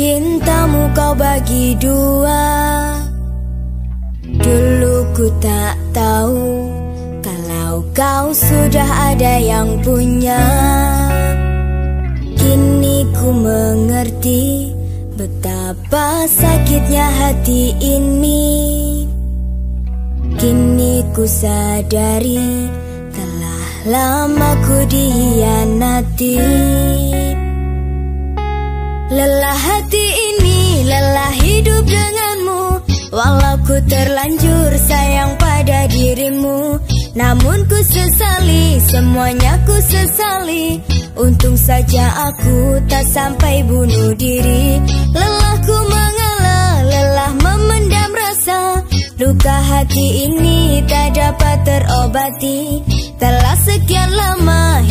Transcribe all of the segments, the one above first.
cintamu kau bagi dua Dulu ku tak tahu. Kalau kau sudah ada yang punya Kini ku mengerti Betapa sakitnya hati ini. Kini ku sadari Telah lama ku dihianati Lelah hati ini, lelah hidup denganmu. Walau ku terlanjur sayang pada dirimu. Namun ku sesali, semuanya ku sesali. Untung saja aku tak sampai bunuh diri. Lelah ku mengalah, lelah memendam rasa. Luka hati ini tak dapat terobati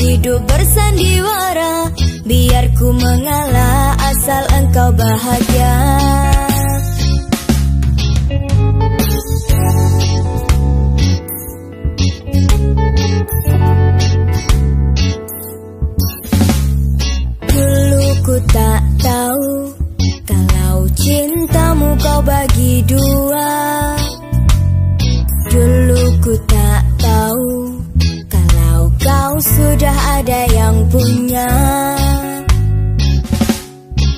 hidup bersandiwara Biar ku mengalah asal engkau bahagia. Dulu ku tak tahu Kalau cintamu kau bagi dua sudah ada yang punya.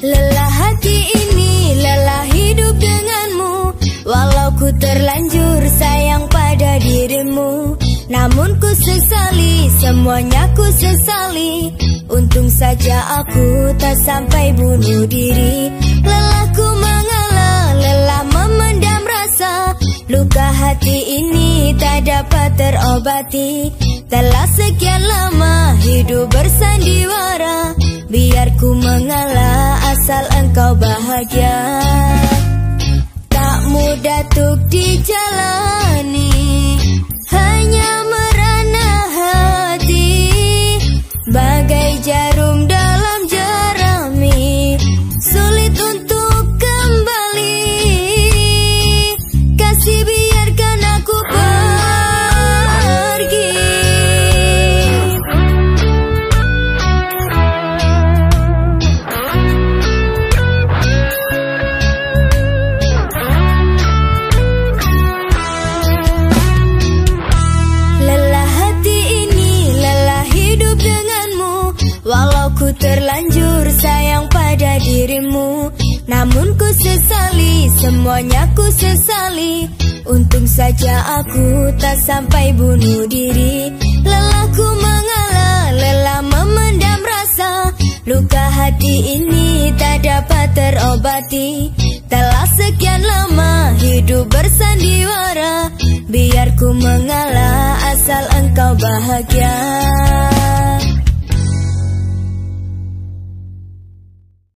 Lelah hati ini, lelah hidup denganmu. Walau ku terlanjur sayang pada dirimu. Namun ku sesali, semuanya ku sesali. Untung saja aku tak sampai bunuh diri hati ini tak dapat terobati. Telah sekian lama hidup bersandiwara Biar ku mengalah asal engkau bahagia. Tak mudah tuk dijalani Walau ku terlanjur sayang pada dirimu Namun ku sesali, semuanya ku sesali. Untung saja aku tak sampai bunuh diri. Lelah ku mengalah, lelah memendam rasa. Luka hati ini tak dapat terobati. Telah sekian lama hidup bersandiwara. Biar ku mengalah asal engkau bahagia